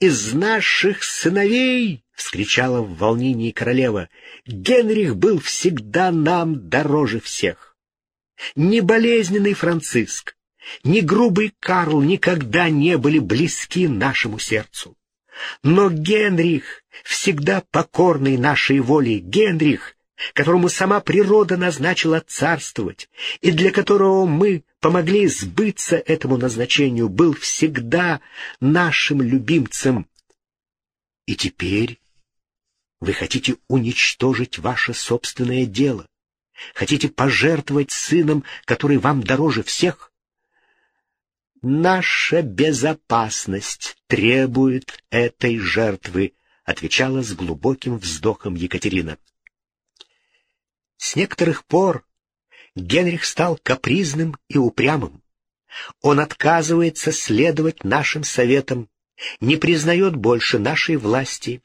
из наших сыновей!» — вскричала в волнении королева. «Генрих был всегда нам дороже всех. Ни болезненный Франциск, ни грубый Карл никогда не были близки нашему сердцу. Но Генрих, всегда покорный нашей воле, Генрих, которому сама природа назначила царствовать, и для которого мы помогли сбыться этому назначению, был всегда нашим любимцем. И теперь вы хотите уничтожить ваше собственное дело, хотите пожертвовать сыном, который вам дороже всех? «Наша безопасность требует этой жертвы», — отвечала с глубоким вздохом Екатерина. С некоторых пор Генрих стал капризным и упрямым. Он отказывается следовать нашим советам, не признает больше нашей власти.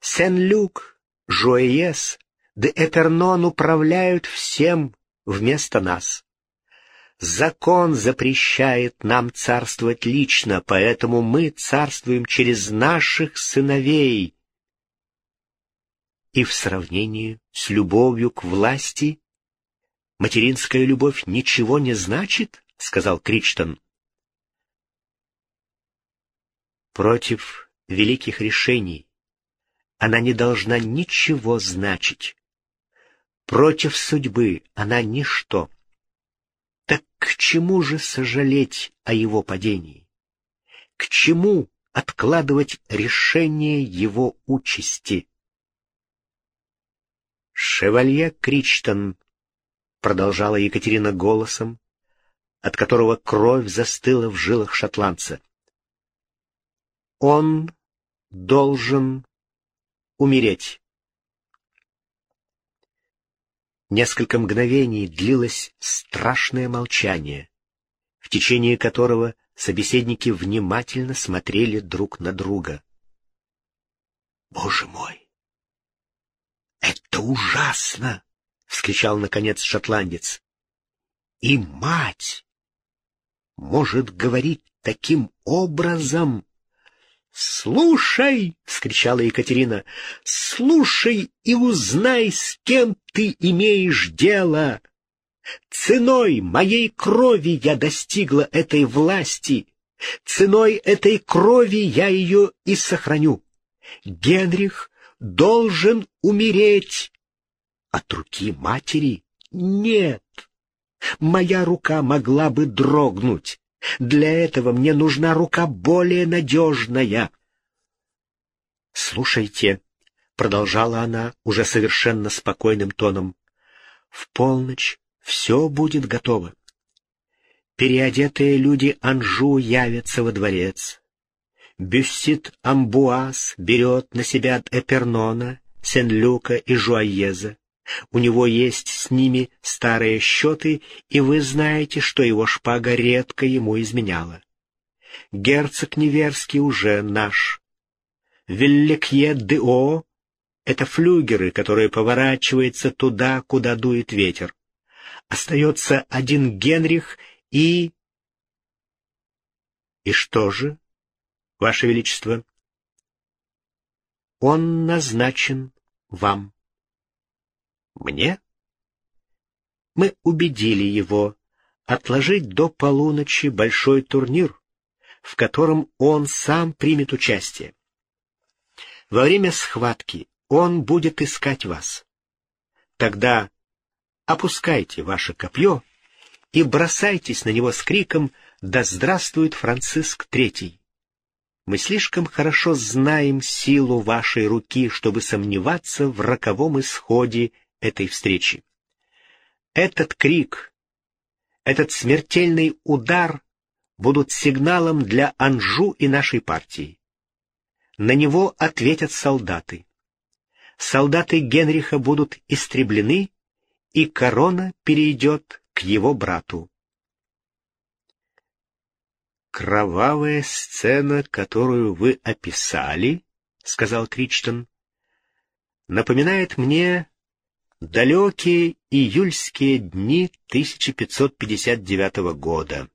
Сен-Люк, Жуэес, де Эпернон управляют всем вместо нас. Закон запрещает нам царствовать лично, поэтому мы царствуем через наших сыновей. И в сравнении с любовью к власти материнская любовь ничего не значит, — сказал Кричтон. Против великих решений она не должна ничего значить. Против судьбы она ничто. Так к чему же сожалеть о его падении? К чему откладывать решение его участи? «Шевалье Кричтон», — продолжала Екатерина голосом, от которого кровь застыла в жилах шотландца. «Он должен умереть». Несколько мгновений длилось страшное молчание, в течение которого собеседники внимательно смотрели друг на друга. «Боже мой! Это ужасно!» — вскричал, наконец, шотландец. «И мать может говорить таким образом!» «Слушай!» — вскричала Екатерина. «Слушай и узнай, с кем ты имеешь дело! Ценой моей крови я достигла этой власти, ценой этой крови я ее и сохраню. Генрих должен умереть. От руки матери нет. Моя рука могла бы дрогнуть, для этого мне нужна рука более надежная. «Слушайте», — продолжала она уже совершенно спокойным тоном, — «в полночь все будет готово. Переодетые люди Анжу явятся во дворец. Бюссит Амбуаз берет на себя Эпернона, Сен-Люка и Жуаеза. У него есть с ними старые счеты, и вы знаете, что его шпага редко ему изменяла. Герцог Неверский уже наш. Великье де О — это флюгеры, которые поворачиваются туда, куда дует ветер. Остается один Генрих и... И что же, Ваше Величество? Он назначен вам. Мне? Мы убедили его отложить до полуночи большой турнир, в котором он сам примет участие. Во время схватки он будет искать вас. Тогда опускайте ваше копье и бросайтесь на него с криком «Да здравствует Франциск Третий!». Мы слишком хорошо знаем силу вашей руки, чтобы сомневаться в роковом исходе этой встречи. Этот крик, этот смертельный удар будут сигналом для Анжу и нашей партии. На него ответят солдаты. Солдаты Генриха будут истреблены, и корона перейдет к его брату. «Кровавая сцена, которую вы описали, — сказал Кричтон, — напоминает мне Далекие июльские дни 1559 года.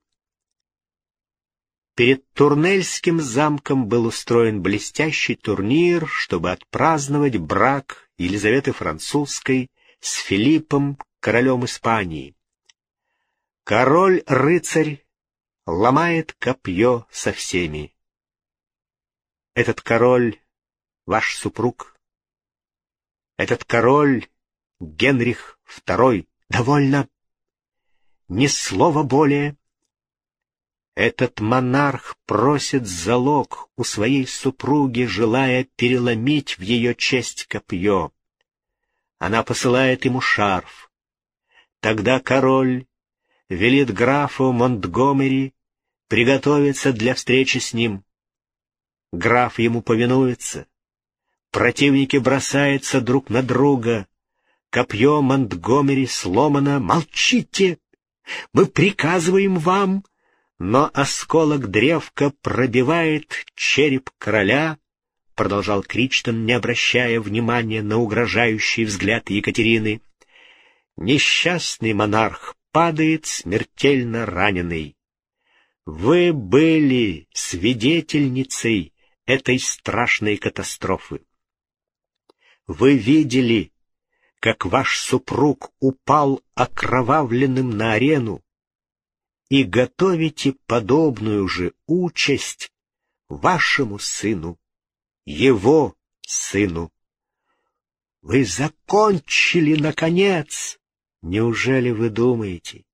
Перед Турнельским замком был устроен блестящий турнир, чтобы отпраздновать брак Елизаветы Французской с Филиппом, королем Испании. Король-рыцарь ломает копье со всеми. Этот король — ваш супруг. Этот король — Генрих II. Довольно. Ни слова более. Этот монарх просит залог у своей супруги, желая переломить в ее честь копье. Она посылает ему шарф. Тогда король велит графу Монтгомери приготовиться для встречи с ним. Граф ему повинуется. Противники бросаются друг на друга. Копье Монтгомери сломано. Молчите! Мы приказываем вам! Но осколок древка пробивает череп короля, продолжал Кричтон, не обращая внимания на угрожающий взгляд Екатерины. Несчастный монарх падает смертельно раненый. Вы были свидетельницей этой страшной катастрофы. Вы видели, как ваш супруг упал окровавленным на арену, и готовите подобную же участь вашему сыну, его сыну. Вы закончили, наконец! Неужели вы думаете,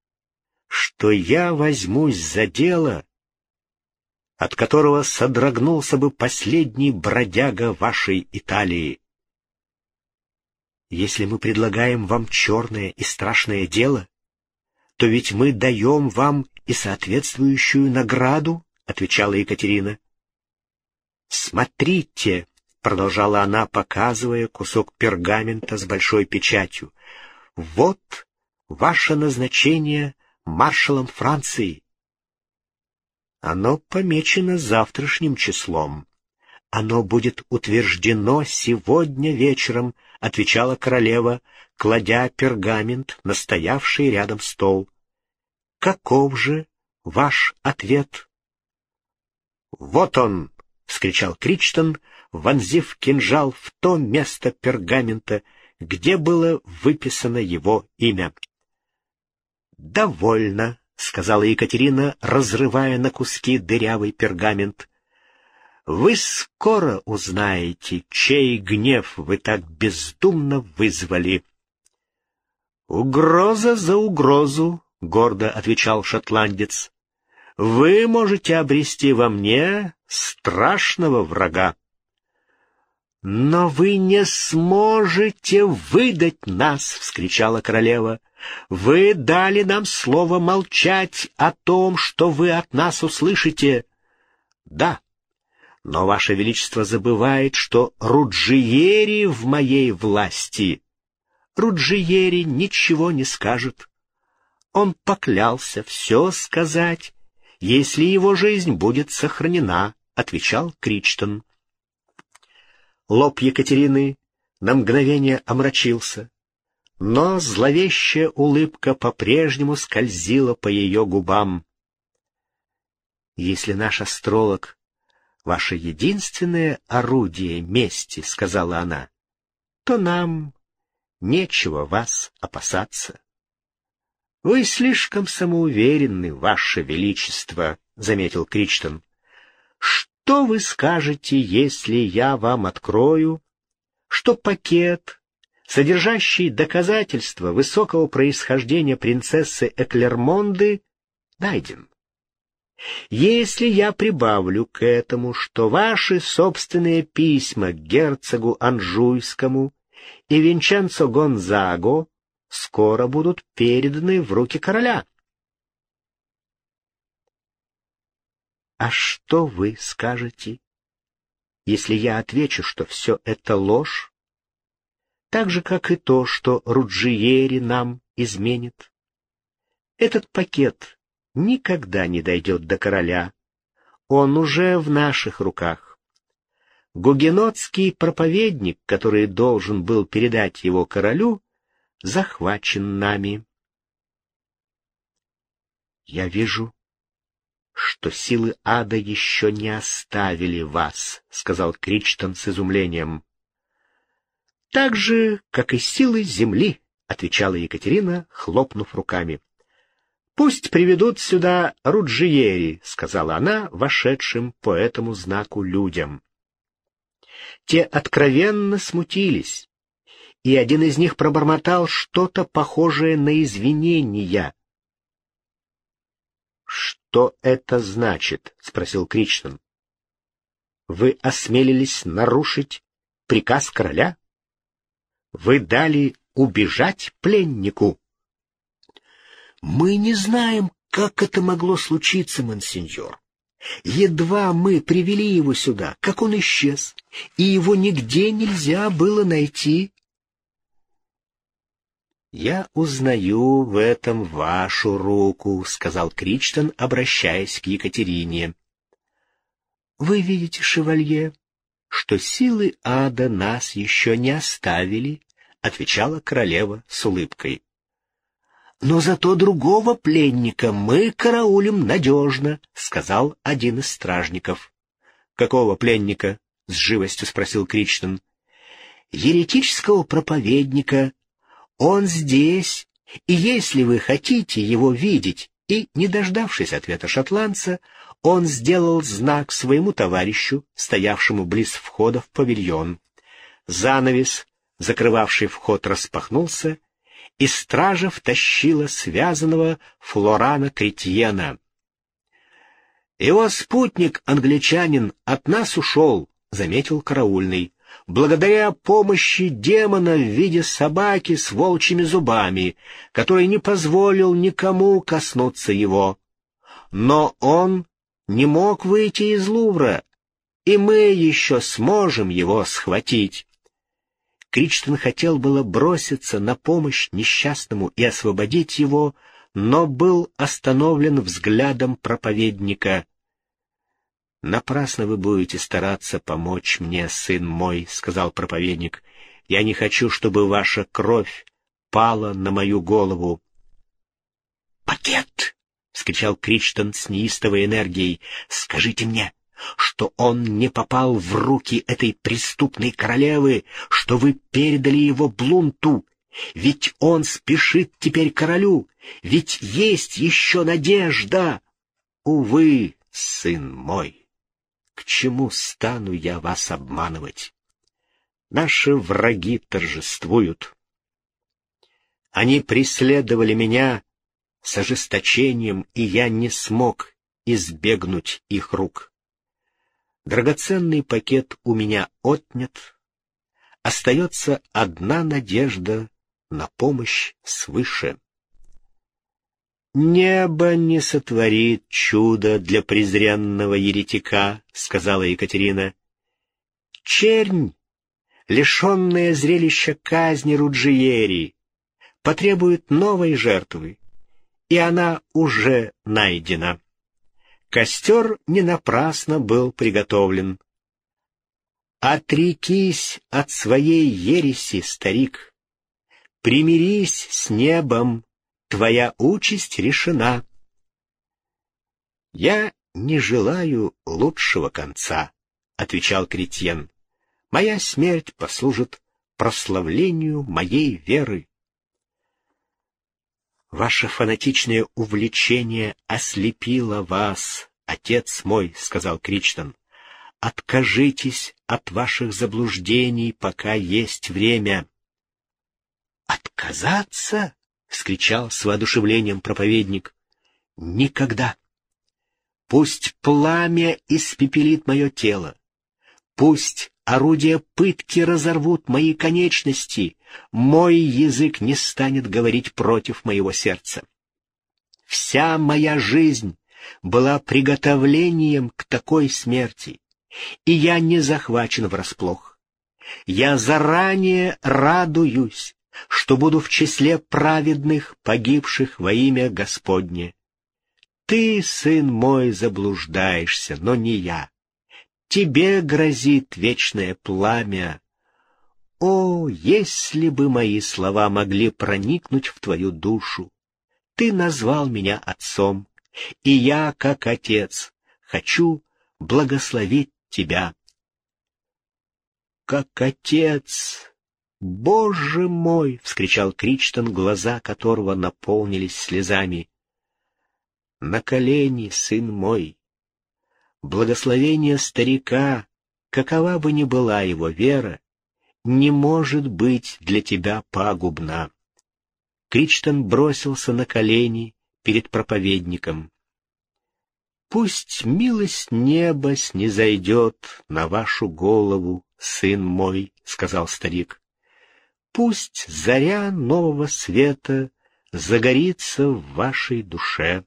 что я возьмусь за дело, от которого содрогнулся бы последний бродяга вашей Италии? Если мы предлагаем вам черное и страшное дело, то ведь мы даем вам и соответствующую награду, — отвечала Екатерина. — Смотрите, — продолжала она, показывая кусок пергамента с большой печатью, — вот ваше назначение маршалом Франции. Оно помечено завтрашним числом. Оно будет утверждено сегодня вечером, — отвечала королева, кладя пергамент на стоявший рядом стол. — Каков же ваш ответ? — Вот он! — вскричал Кричтон, вонзив кинжал в то место пергамента, где было выписано его имя. — Довольно, — сказала Екатерина, разрывая на куски дырявый пергамент. — Вы скоро узнаете, чей гнев вы так бездумно вызвали. — Угроза за угрозу, — гордо отвечал шотландец. — Вы можете обрести во мне страшного врага. «Но вы не сможете выдать нас!» — вскричала королева. «Вы дали нам слово молчать о том, что вы от нас услышите». «Да, но Ваше Величество забывает, что Руджиери в моей власти». Руджиери ничего не скажет. Он поклялся все сказать, если его жизнь будет сохранена, — отвечал Кричтон. Лоб Екатерины на мгновение омрачился, но зловещая улыбка по-прежнему скользила по ее губам. «Если наш астролог — ваше единственное орудие мести, — сказала она, — то нам нечего вас опасаться». «Вы слишком самоуверенны, ваше величество», — заметил Кричтон. Что вы скажете, если я вам открою, что пакет, содержащий доказательства высокого происхождения принцессы Эклермонды, найден? Если я прибавлю к этому, что ваши собственные письма герцогу Анжуйскому и Винченцо Гонзаго скоро будут переданы в руки короля, А что вы скажете, если я отвечу, что все это ложь? Так же, как и то, что Руджиери нам изменит. Этот пакет никогда не дойдет до короля. Он уже в наших руках. Гугенотский проповедник, который должен был передать его королю, захвачен нами. Я вижу, что силы ада еще не оставили вас, — сказал Кричтон с изумлением. — Так же, как и силы земли, — отвечала Екатерина, хлопнув руками. — Пусть приведут сюда Руджиери, — сказала она вошедшим по этому знаку людям. Те откровенно смутились, и один из них пробормотал что-то похожее на извинения. «Что это значит?» — спросил Кричтон. «Вы осмелились нарушить приказ короля? Вы дали убежать пленнику?» «Мы не знаем, как это могло случиться, монсеньор. Едва мы привели его сюда, как он исчез, и его нигде нельзя было найти. «Я узнаю в этом вашу руку», — сказал Кричтон, обращаясь к Екатерине. «Вы видите, шевалье, что силы ада нас еще не оставили», — отвечала королева с улыбкой. «Но зато другого пленника мы караулим надежно», — сказал один из стражников. «Какого пленника?» — с живостью спросил Кричтон. «Еретического проповедника. Он здесь, и если вы хотите его видеть...» И, не дождавшись ответа шотландца, он сделал знак своему товарищу, стоявшему близ входа в павильон. Занавес, закрывавший вход, распахнулся, и стража втащила связанного Флорана Кретьена. «Его спутник, англичанин, от нас ушел», — заметил караульный, «благодаря помощи демона в виде собаки с волчьими зубами, который не позволил никому коснуться его. Но он не мог выйти из Лувра, и мы еще сможем его схватить». Кричтон хотел было броситься на помощь несчастному и освободить его, но был остановлен взглядом проповедника. «Напрасно вы будете стараться помочь мне, сын мой», — сказал проповедник. «Я не хочу, чтобы ваша кровь пала на мою голову». «Пакет!» — вскричал Кричтон с неистовой энергией. «Скажите мне, что он не попал в руки этой преступной королевы, что вы передали его Блунту, ведь он спешит теперь королю, ведь есть еще надежда. Увы, сын мой, к чему стану я вас обманывать? Наши враги торжествуют. Они преследовали меня с ожесточением, и я не смог избегнуть их рук. Драгоценный пакет у меня отнят. Остается одна надежда на помощь свыше. «Небо не сотворит чудо для презренного еретика», — сказала Екатерина. «Чернь, лишенная зрелища казни Руджиери, потребует новой жертвы, и она уже найдена». Костер не напрасно был приготовлен. Отрекись от своей ереси, старик. Примирись с небом, твоя участь решена. Я не желаю лучшего конца, — отвечал Кретьен. Моя смерть послужит прославлению моей веры. Ваше фанатичное увлечение ослепило вас, отец мой, — сказал Кричтон. Откажитесь от ваших заблуждений, пока есть время. Отказаться? — вскричал с воодушевлением проповедник. Никогда. Пусть пламя испепелит мое тело. Пусть орудия пытки разорвут мои конечности, мой язык не станет говорить против моего сердца. Вся моя жизнь была приготовлением к такой смерти, и я не захвачен врасплох. Я заранее радуюсь, что буду в числе праведных, погибших во имя Господне. Ты, сын мой, заблуждаешься, но не я. Тебе грозит вечное пламя. О, если бы мои слова могли проникнуть в твою душу! Ты назвал меня отцом, и я, как отец, хочу благословить тебя. Как отец! Боже мой! — вскричал Кричтон, глаза которого наполнились слезами. На колени, сын мой! Благословение старика, какова бы ни была его вера, не может быть для тебя пагубна. Кричтон бросился на колени перед проповедником. «Пусть милость неба снизойдет на вашу голову, сын мой», — сказал старик. «Пусть заря нового света загорится в вашей душе.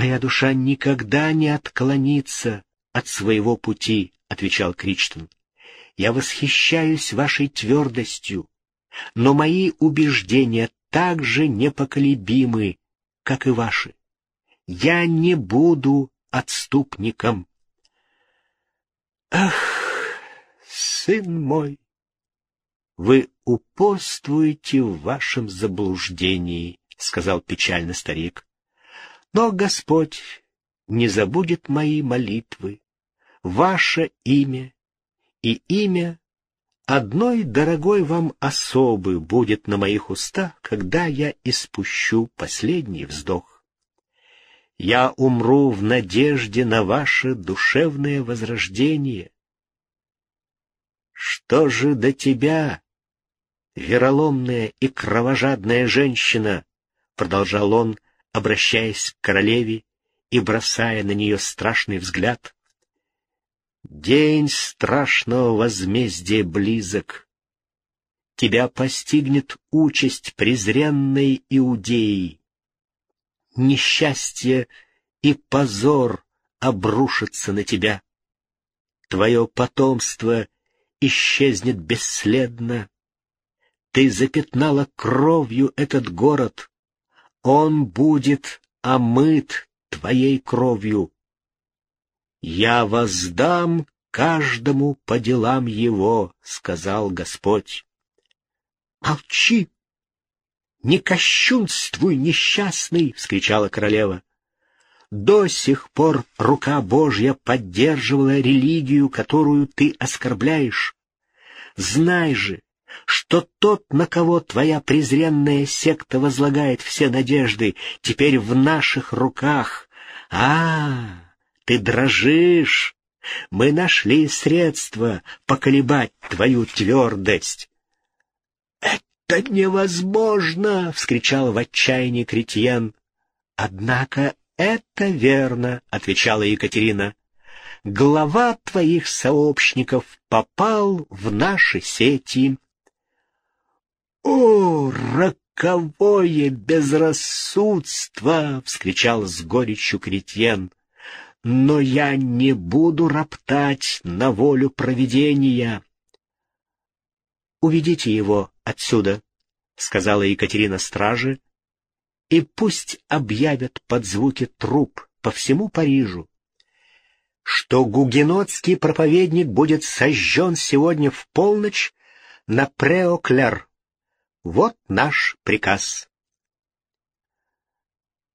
Моя душа никогда не отклонится от своего пути», — отвечал Кричтон. «Я восхищаюсь вашей твердостью, но мои убеждения так же непоколебимы, как и ваши. Я не буду отступником. Ах, сын мой, вы упорствуете в вашем заблуждении, сказал печально старик. Но Господь не забудет мои молитвы, ваше имя и имя одной дорогой вам особы будет на моих устах, когда я испущу последний вздох. Я умру в надежде на ваше душевное возрождение. Что же до тебя, вероломная и кровожадная женщина, продолжал он, обращаясь к королеве и бросая на нее страшный взгляд, День страшного возмездия близок. Тебя постигнет участь презренной Иудеи. Несчастье и позор обрушатся на тебя. Твое потомство исчезнет бесследно. Ты запятнала кровью этот город. Он будет омыт твоей кровью. «Я воздам каждому по делам его», — сказал Господь. «Молчи! Не кощунствуй, несчастный!» — вскричала королева. «До сих пор рука Божья поддерживала религию, которую ты оскорбляешь. Знай же, что тот, на кого твоя презренная секта возлагает все надежды, теперь в наших руках. А, ты дрожишь. Мы нашли средства поколебать твою твердость. «Это невозможно!» — вскричал в отчаянии Кретьен. «Однако это верно», — отвечала Екатерина. «Глава твоих сообщников попал в наши сети». «О, роковое безрассудство!» — вскричал с горечью Кретьен но я не буду роптать на волю провидения. «Уведите его отсюда», — сказала Екатерина страже, «и пусть объявят под звуки труп по всему Парижу, что гугенотский проповедник будет сожжен сегодня в полночь на Преокляр. Вот наш приказ».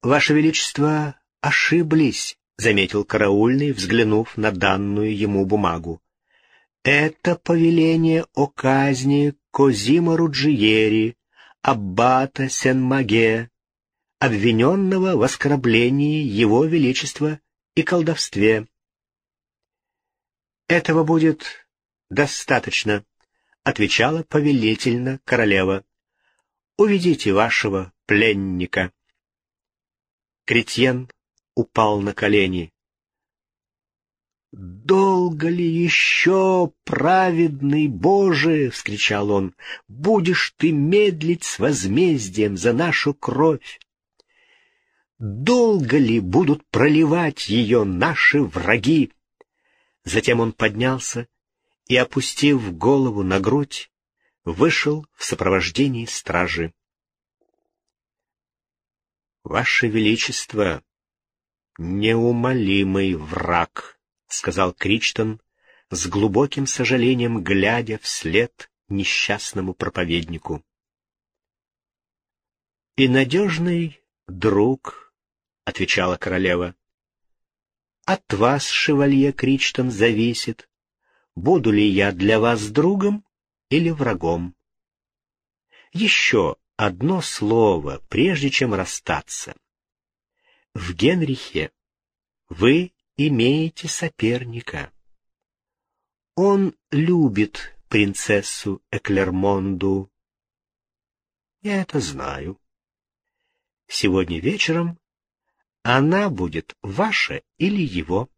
«Ваше Величество ошиблись», — заметил караульный, взглянув на данную ему бумагу. «Это повеление о казни Козима Руджиери, аббата Сен-Маге, обвиненного в оскорблении его величества и колдовстве». «Этого будет достаточно», — отвечала повелительно королева. «Уведите вашего пленника». Кретьен упал на колени. «Долго ли еще, праведный Боже!» — вскричал он. «Будешь ты медлить с возмездием за нашу кровь? Долго ли будут проливать ее наши враги?» Затем он поднялся и, опустив голову на грудь, вышел в сопровождении стражи. «Ваше Величество!» «Неумолимый враг», — сказал Кричтон, с глубоким сожалением глядя вслед несчастному проповеднику. «И надежный друг — отвечала королева. «От вас, шевалье Кричтон, зависит, буду ли я для вас другом или врагом. Еще одно слово, прежде чем расстаться. В Генрихе вы имеете соперника. Он любит принцессу Эклермонду. Я это знаю. Сегодня вечером она будет ваша или его.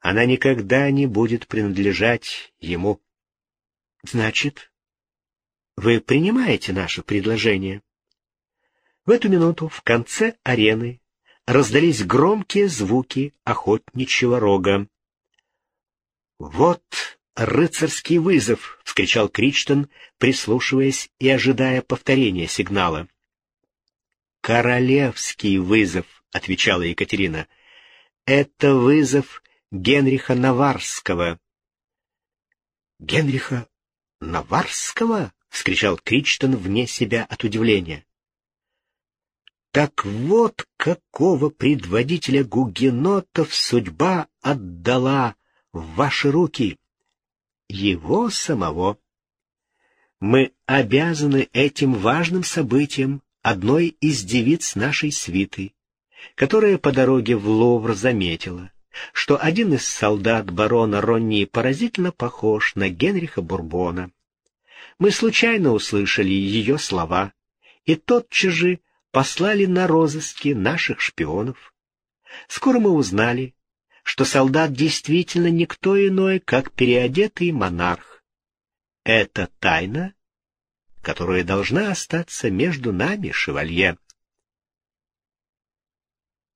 Она никогда не будет принадлежать ему. Значит, вы принимаете наше предложение? В эту минуту в конце арены раздались громкие звуки охотничьего рога. «Вот рыцарский вызов!» — вскричал Кричтон, прислушиваясь и ожидая повторения сигнала. «Королевский вызов», — отвечала Екатерина. «Это вызов Генриха Наварского». «Генриха Наварского?» — вскричал Кричтон вне себя от удивления. «Так вот какого предводителя гугенотов судьба отдала в ваши руки! Его самого!» Мы обязаны этим важным событием одной из девиц нашей свиты, которая по дороге в Ловр заметила, что один из солдат барона Ронни поразительно похож на Генриха Бурбона. Мы случайно услышали ее слова, и тотчас же послали на розыски наших шпионов. Скоро мы узнали, что солдат действительно никто иной, как переодетый монарх. Это тайна которая должна остаться между нами, шевалье.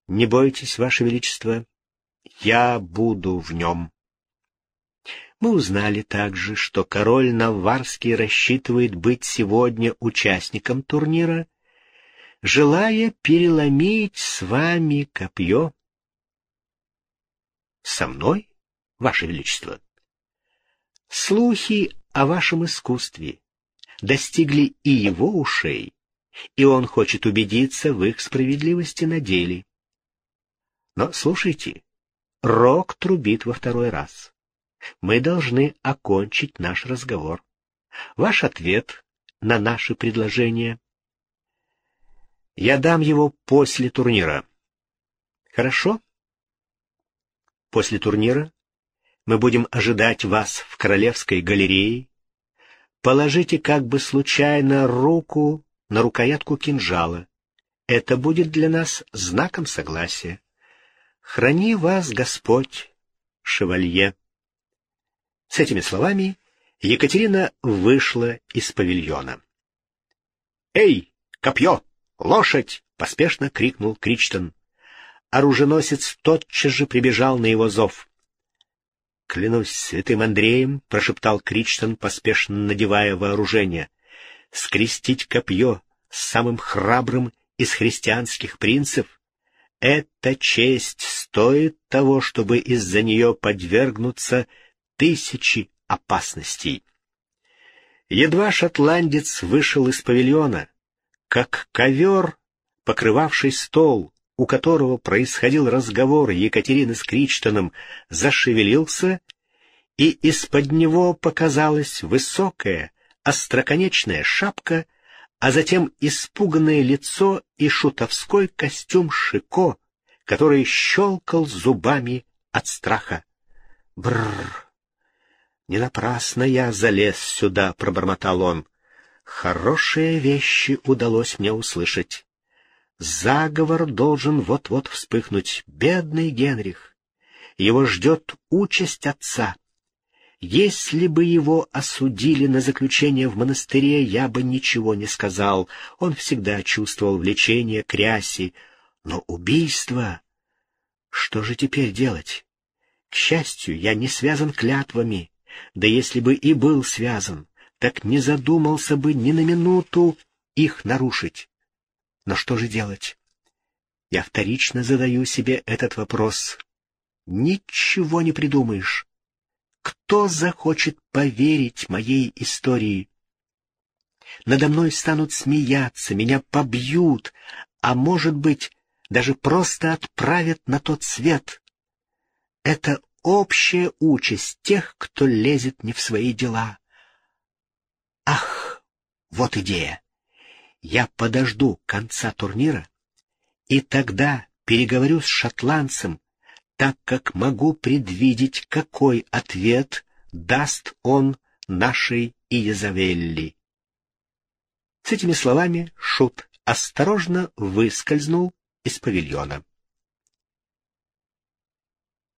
Не бойтесь, Ваше Величество, я буду в нем. Мы узнали также, что король Наварский рассчитывает быть сегодня участником турнира, желая переломить с вами копье. Со мной, Ваше Величество? Слухи о вашем искусстве, достигли и его ушей, и он хочет убедиться в их справедливости на деле. Но слушайте, рок трубит во второй раз. Мы должны окончить наш разговор. Ваш ответ на наши предложения. Я дам его после турнира. Хорошо? После турнира мы будем ожидать вас в Королевской галерее Положите как бы случайно руку на рукоятку кинжала. Это будет для нас знаком согласия. Храни вас Господь, шевалье. С этими словами Екатерина вышла из павильона. «Эй, копье! Лошадь!» — поспешно крикнул Кричтон. Оруженосец тотчас же прибежал на его зов. — Клянусь святым Андреем, — прошептал Кричтон, поспешно надевая вооружение, — скрестить копье с самым храбрым из христианских принцев — эта честь стоит того, чтобы из-за нее подвергнуться тысячи опасностей. Едва шотландец вышел из павильона, как ковер, покрывавший стол, у которого происходил разговор Екатерины с Кричтоном, зашевелился, и из-под него показалась высокая, остроконечная шапка, а затем испуганное лицо и шутовской костюм Шико, который щелкал зубами от страха. Бррр! Не напрасно я залез сюда, — пробормотал он. Хорошие вещи удалось мне услышать. Заговор должен вот-вот вспыхнуть. Бедный Генрих! Его ждет участь отца. Если бы его осудили на заключение в монастыре, я бы ничего не сказал. Он всегда чувствовал влечение к рясе. Но убийство... Что же теперь делать? К счастью, я не связан клятвами. Да если бы и был связан, так не задумался бы ни на минуту их нарушить. Но что же делать? Я вторично задаю себе этот вопрос. Ничего не придумаешь. Кто захочет поверить моей истории? Надо мной станут смеяться, меня побьют, а, может быть, даже просто отправят на тот свет. Это общая участь тех, кто лезет не в свои дела. Ах, вот идея. Я подожду конца турнира, и тогда переговорю с шотландцем, так как могу предвидеть, какой ответ даст он нашей Иезавелли. С этими словами Шут осторожно выскользнул из павильона.